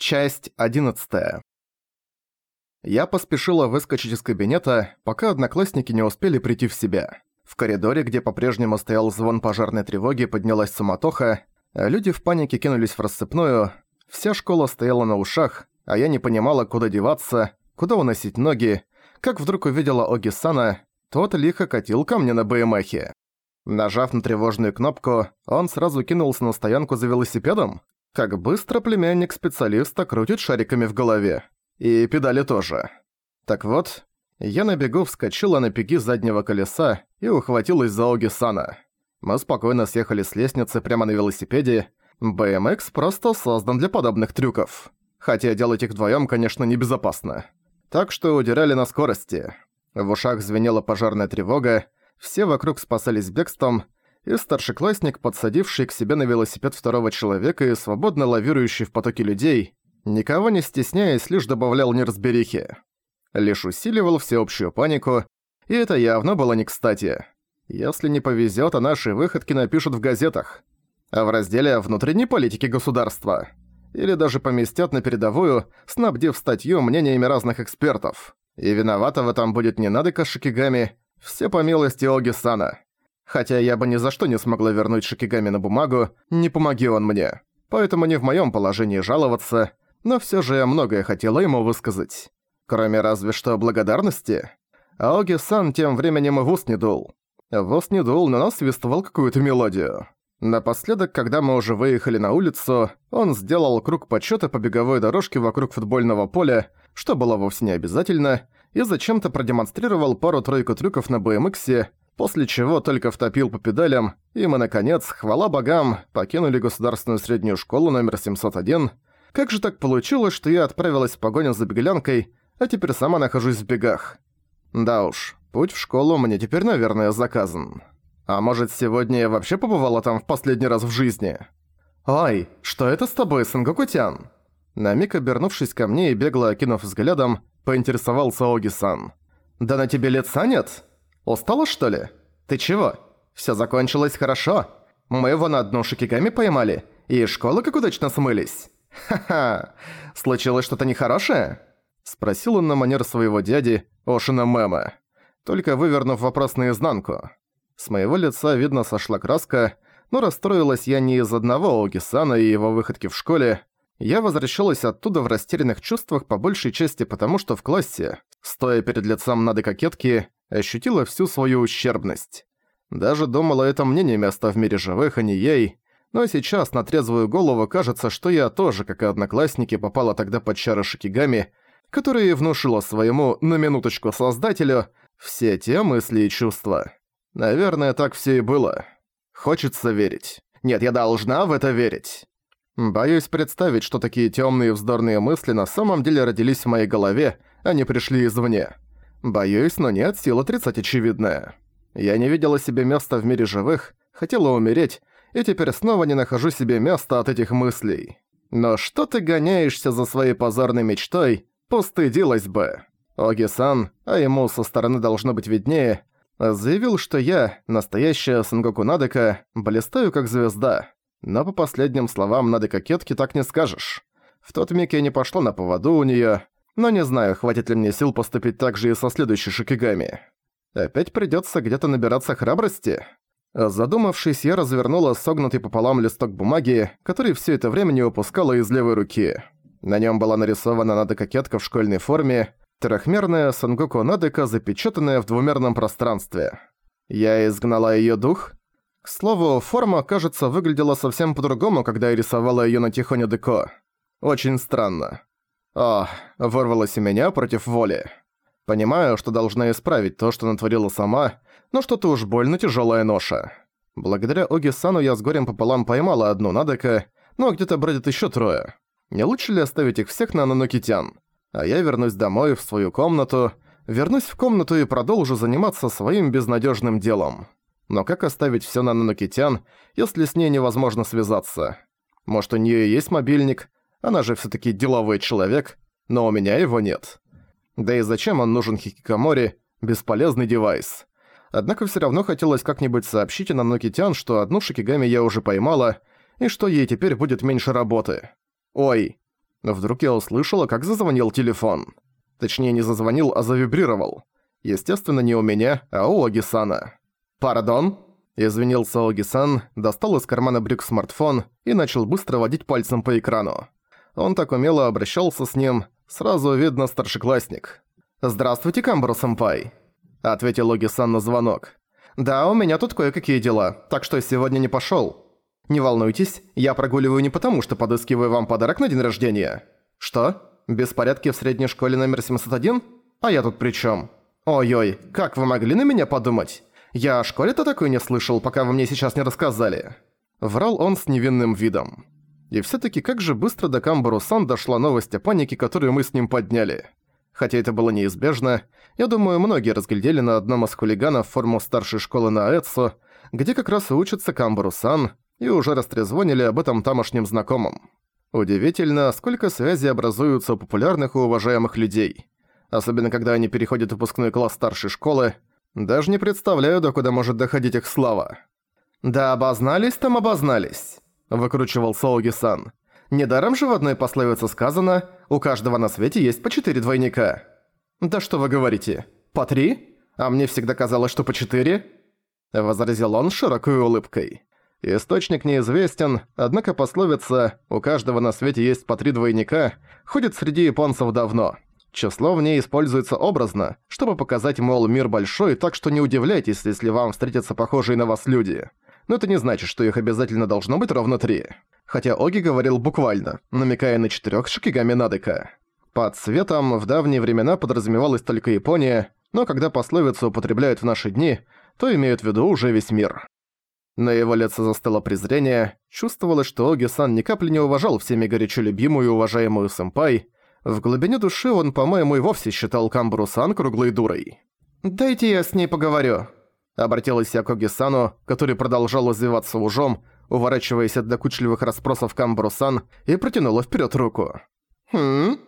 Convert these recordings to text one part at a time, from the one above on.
Часть 11. Я поспешила выскочить из кабинета, пока одноклассники не успели прийти в себя. В коридоре, где по-прежнему стоял звон пожарной тревоги, поднялась суматоха, а люди в панике кинулись в рассыпную. Вся школа стояла на ушах, а я не понимала, куда деваться, куда уносить ноги, как вдруг увидела Оги-сана, тот лихо катил ко мне на БМХе. Нажав на тревожную кнопку, он сразу кинулся на стоянку за велосипедом, как быстро племянник специалиста крутит шариками в голове. И педали тоже. Так вот, я на бегу вскочила на пеги заднего колеса и ухватилась за Оги Сана. Мы спокойно съехали с лестницы прямо на велосипеде. BMX просто создан для подобных трюков. Хотя делать их вдвоём, конечно, небезопасно. Так что удирали на скорости. В ушах звенела пожарная тревога, все вокруг спасались бегством, и старшеклассник, подсадивший к себе на велосипед второго человека и свободно лавирующий в потоке людей, никого не стесняясь, лишь добавлял неразберихи. Лишь усиливал всеобщую панику, и это явно было не кстати. Если не повезет, а наши выходки напишут в газетах. А в разделе «Внутренней политики государства». Или даже поместят на передовую, снабдив статью мнениями разных экспертов. И виновата в этом будет не Надека Шикигами, все по милости Оги-сана. Хотя я бы ни за что не смогла вернуть Шикигами на бумагу, не помоги он мне. Поэтому не в моем положении жаловаться, но все же я многое хотела ему высказать. Кроме разве что благодарности. Аоги-сан тем временем и в ус не дул. В ус не дул, но насвистывал какую-то мелодию. Напоследок, когда мы уже выехали на улицу, он сделал круг почёта по беговой дорожке вокруг футбольного поля, что было вовсе не обязательно, и зачем-то продемонстрировал пару-тройку трюков на BMX, после чего только втопил по педалям, и мы, наконец, хвала богам, покинули государственную среднюю школу номер 701. Как же так получилось, что я отправилась в погоню за беглянкой, а теперь сама нахожусь в бегах? Да уж, путь в школу мне теперь, наверное, заказан. А может, сегодня я вообще побывала там в последний раз в жизни? «Ой, что это с тобой, Сангокутян?» На миг обернувшись ко мне и бегло окинув взглядом, поинтересовался Оги-сан. «Да на тебе лица нет?» Устала, что ли? Ты чего? Всё закончилось хорошо. Мы его на одну шикигами поймали, и школы как удачно смылись. Ха-ха, случилось что-то нехорошее?» Спросил он на манер своего дяди, Ошина Мэма, только вывернув вопрос наизнанку. С моего лица видно сошла краска, но расстроилась я не из одного Огисана и его выходки в школе. Я возвращалась оттуда в растерянных чувствах по большей части потому, что в классе, стоя перед лицом Нады Кокетки, ощутила всю свою ущербность. Даже думала, это мне не место в мире живых, а не ей. Но сейчас на трезвую голову кажется, что я тоже, как и одноклассники, попала тогда под чары Шикигами, которые внушила своему, на минуточку, создателю, все те мысли и чувства. Наверное, так все и было. Хочется верить. Нет, я должна в это верить. Боюсь представить, что такие темные вздорные мысли на самом деле родились в моей голове, а не пришли извне. Боюсь, но нет сил отрицать очевидное. Я не видела себе места в мире живых, хотела умереть, и теперь снова не нахожу себе места от этих мыслей. Но что ты гоняешься за своей позорной мечтой, постыдилась бы. Оги-сан, а ему со стороны должно быть виднее, заявил, что я, настоящая Сангоку Надека, блистаю как звезда. Но по последним словам Надека Кетки так не скажешь. В тот миг я не пошла на поводу у неё, но не знаю, хватит ли мне сил поступить так же и со следующей Шикигами. Опять придётся где-то набираться храбрости. Задумавшись, я развернула согнутый пополам листок бумаги, который всё это время не упускала из левой руки. На нём была нарисована Надека-кетка в школьной форме, трехмерная Сангоку Надека, запечатанная в двумерном пространстве. Я изгнала её дух. К слову, форма, кажется, выглядела совсем по-другому, когда я рисовала её на Тихоне Деко. Очень странно. О, вырвалось у меня против воли. Понимаю, что должна исправить то, что натворила сама, но что-то уж больно тяжелая ноша. Благодаря Оги-сану я с горем пополам поймала одну Надека, но где-то бродят еще трое. Не лучше ли оставить их всех на Нанокитян? А я вернусь домой, в свою комнату, вернусь в комнату и продолжу заниматься своим безнадежным делом. Но как оставить все на Нанокитян, если с ней невозможно связаться? Может, у нее есть мобильник, она же все таки деловой человек, но у меня его нет. Да и зачем он нужен Хикикамори, бесполезный девайс. Однако все равно хотелось как-нибудь сообщить Нанокитян, что одну Шикигами я уже поймала, и что ей теперь будет меньше работы. Ой. Вдруг я услышала, как зазвонил телефон. Точнее, не зазвонил, а завибрировал. Естественно, не у меня, а у Огисана. «Пардон?» Извинился Огисан, достал из кармана брюк смартфон и начал быстро водить пальцем по экрану. Он так умело обращался с ним, сразу видно старшеклассник. «Здравствуйте, Камбро-сэмпай», — ответил Огисан на звонок. «Да, у меня тут кое-какие дела, так что сегодня не пошёл. Не волнуйтесь, я прогуливаю не потому, что подыскиваю вам подарок на день рождения. Что? Беспорядки в средней школе номер 701? А я тут при чём? Ой-ой, как вы могли на меня подумать? Я о школе-то такой не слышал, пока вы мне сейчас не рассказали». Врал он с невинным видом. И всё-таки как же быстро до Камбару-сан дошла новость о панике, которую мы с ним подняли. Хотя это было неизбежно, я думаю, многие разглядели на одном из хулиганов форму старшей школы на Аэцу, где как раз и учится Камбару-сан, и уже растрезвонили об этом тамошним знакомым. Удивительно, сколько связей образуются у популярных и уважаемых людей. Особенно, когда они переходят в выпускной класс старшей школы. Даже не представляю, до куда может доходить их слава. «Да обознались там обознались», — выкручивал Соуги-сан. «Недаром же в одной пословице сказано, у каждого на свете есть по четыре двойника». «Да что вы говорите? По три? А мне всегда казалось, что по четыре?» Возразил он широкой улыбкой. Источник неизвестен, однако пословица «у каждого на свете есть по три двойника» ходит среди японцев давно. Число в ней используется образно, чтобы показать, мол, мир большой, так что не удивляйтесь, если вам встретятся похожие на вас люди. Но это не значит, что их обязательно должно быть ровно три. Хотя Оги говорил буквально, намекая на четырёх шикигами Надека. Под цветом в давние времена подразумевалась только Япония, но когда пословицу употребляют в наши дни, то имеют в виду уже весь мир. На его лице застыло презрение, чувствовалось, что Оги-сан ни капли не уважал всеми горячо любимую и уважаемую сэмпай. В глубине души он, по-моему, и вовсе считал Камбру-сан круглой дурой. «Дайте я с ней поговорю», — обратилась я к Оги-сану, который продолжал извиваться ужом, уворачиваясь от докучливых расспросов Камбру-сан, и протянула вперед руку. «Хм?»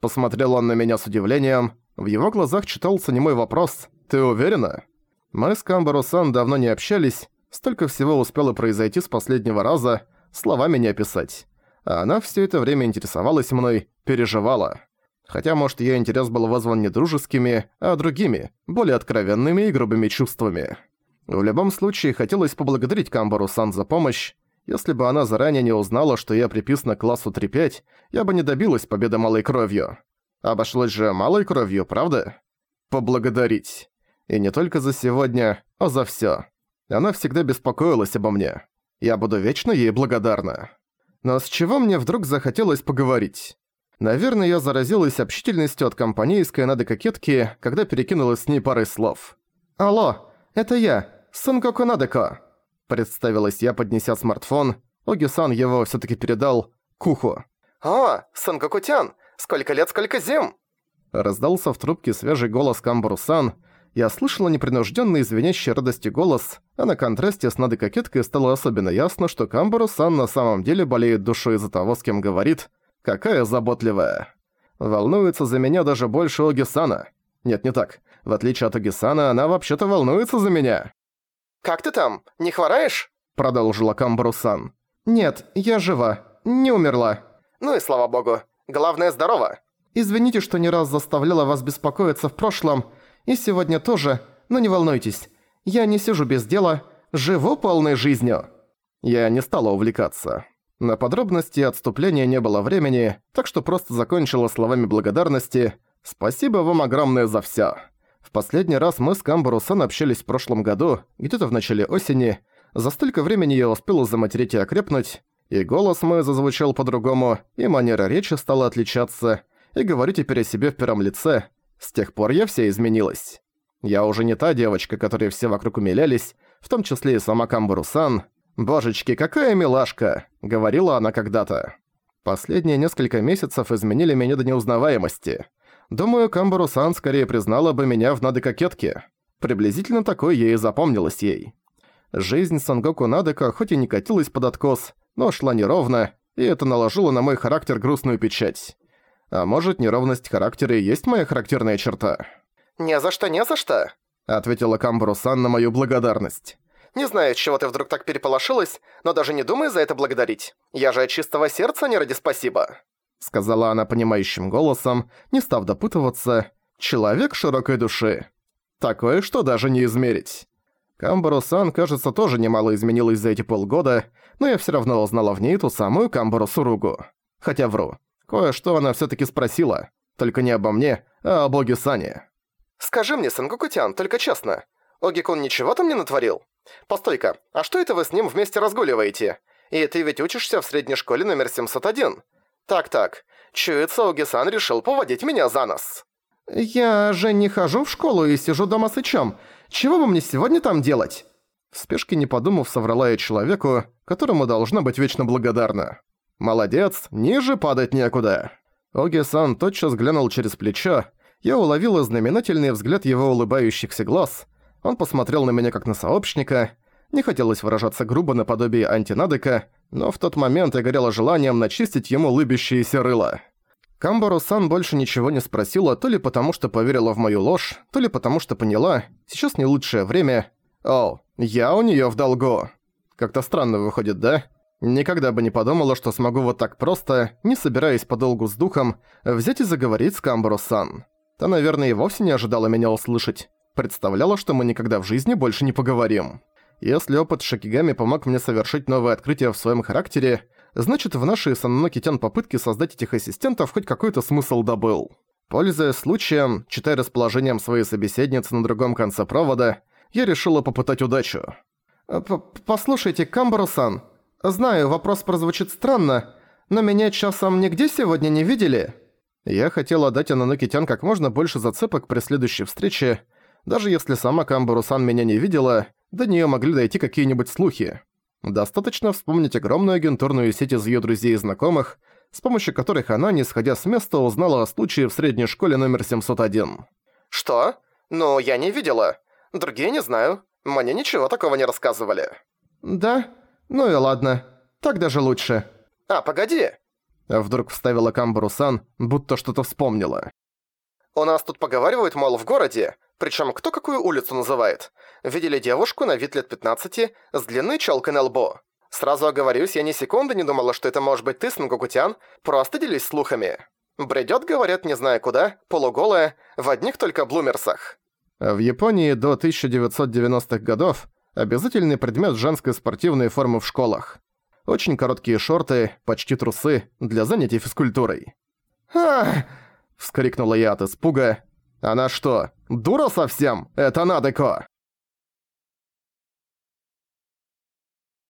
Посмотрел он на меня с удивлением. В его глазах читался немой вопрос «Ты уверена?» Мы с Камбру-сан давно не общались, Столько всего успело произойти с последнего раза, словами не описать. А она все это время интересовалась мной, переживала. Хотя, может, её интерес был вызван не дружескими, а другими, более откровенными и грубыми чувствами. В любом случае, хотелось поблагодарить Камбару-сан за помощь. Если бы она заранее не узнала, что я приписан к классу 3-5, я бы не добилась победы малой кровью. Обошлось же малой кровью, правда? Поблагодарить. И не только за сегодня, а за всё. Она всегда беспокоилась обо мне. Я буду вечно ей благодарна. Но с чего мне вдруг захотелось поговорить? Наверное, я заразилась общительностью от компанейской надо-кокетки, когда перекинулась с ней парой слов. «Алло, это я, Сангоку Надеко», — представилась я, поднеся смартфон. Оги-сан его всё таки передал Куху. «О, Сангоку-тян, сколько лет, сколько зим!» Раздался в трубке свежий голос Камбару-сан, я слышала непринужденный звенящий радостью голос, а на контрасте с Надой Кокеткой стало особенно ясно, что Камбару-сан на самом деле болеет душой из-за того, с кем говорит. Какая заботливая. Волнуется за меня даже больше Оги-сана. Нет, не так. В отличие от Оги-сана, она вообще-то волнуется за меня. «Как ты там? Не хвораешь?» Продолжила Камбару-сан. «Нет, я жива. Не умерла. Ну и слава богу. Главное, здорово. Извините, что не раз заставляла вас беспокоиться в прошлом, и сегодня тоже, но не волнуйтесь. Я не сижу без дела, живу полной жизнью». Я не стала увлекаться. На подробности отступления не было времени, так что просто закончила словами благодарности «Спасибо вам огромное за всё». В последний раз мы с Камбару-сан общались в прошлом году, где-то в начале осени. За столько времени я успела заматерить и окрепнуть, и голос мой зазвучал по-другому, и манера речи стала отличаться, и говорю теперь о себе в первом лице, с тех пор я вся изменилась. Я уже не та девочка, которой все вокруг умилялись, в том числе и сама Камбару-сан. «Божечки, какая милашка!» — говорила она когда-то. Последние несколько месяцев изменили меня до неузнаваемости. Думаю, Камбару-сан скорее признала бы меня в Надекокетке. Приблизительно такой ей и запомнилась ей. Жизнь Сангоку Надека хоть и не катилась под откос, но шла неровно, и это наложило на мой характер грустную печать. А может, неровность характера и есть моя характерная черта? «Не за что, не за что», — ответила Камбру-сан на мою благодарность. «Не знаю, чего ты вдруг так переполошилась, но даже не думай за это благодарить. Я же от чистого сердца не ради спасибо». сказала она понимающим голосом, не став допытываться, человек широкой души. Такое, что даже не измерить. Камбару-сан, кажется, тоже немало изменилась за эти полгода, но я всё равно узнала в ней ту самую Камбару-суругу. Хотя вру. Кое-что она всё-таки спросила. Только не обо мне, а о боге Сане. «Скажи мне, Сангокутян, только честно, Огикун ничего там не натворил? Постой-ка, а что это вы с ним вместе разгуливаете? И ты ведь учишься в средней школе номер 701. Так-так, чуется, Оги-сан решил поводить меня за нос». «Я же не хожу в школу и сижу дома с Ичом. Чего бы мне сегодня там делать?» В спешке не подумав, соврала я человеку, которому должна быть вечно благодарна. «Молодец, ниже падать некуда». Оги-сан тотчас глянул через плечо, я уловила знаменательный взгляд его улыбающихся глаз. Он посмотрел на меня как на сообщника. Не хотелось выражаться грубо наподобие антинадека, но в тот момент я горела желанием начистить ему лыбящиеся рыло. Камбару-сан больше ничего не спросила, то ли потому, что поверила в мою ложь, то ли потому, что поняла, сейчас не лучшее время. О, я у неё в долгу. Как-то странно выходит, да? Никогда бы не подумала, что смогу вот так просто, не собираясь подолгу с духом, взять и заговорить с Камбару-сан. Та, наверное, и вовсе не ожидала меня услышать. Представляла, что мы никогда в жизни больше не поговорим. Если опыт Шакигами помог мне совершить новое открытие в своем характере, значит в нашей Саннокитян попытке создать этих ассистентов хоть какой-то смысл добыл. Пользуясь случаем, читая расположением своей собеседницы на другом конце провода, я решила попытать удачу. П «Послушайте, Камбару-сан, знаю, вопрос прозвучит странно, но меня часом нигде сегодня не видели?» Я хотела дать Ананокитян как можно больше зацепок при следующей встрече, даже если сама Камбару-сан меня не видела, до неё могли дойти какие-нибудь слухи. Достаточно вспомнить огромную агентурную сеть из её друзей и знакомых, с помощью которых она, не сходя с места, узнала о случае в средней школе номер 701. «Что? Ну, я не видела. Другие не знаю. Мне ничего такого не рассказывали». «Да? Ну и ладно. Так даже лучше». «А, погоди!» Вдруг вставила Камбару-сан, будто что-то вспомнила. «У нас тут поговаривают, мол, в городе, причем кто какую улицу называет. Видели девушку на вид лет 15 с длинной челкой на лбу. Сразу оговорюсь, я ни секунды не думала, что это может быть ты, Снгокутян, просто делись слухами. Бредёт, говорят, не зная куда, полуголая, в одних только блумерсах. В Японии до 1990-х годов обязательный предмет женской спортивной формы в школах. Очень короткие шорты, почти трусы, для занятий физкультурой. «Ах!» – вскрикнула я от испуга, «Она что, дура совсем? Это Надеко!»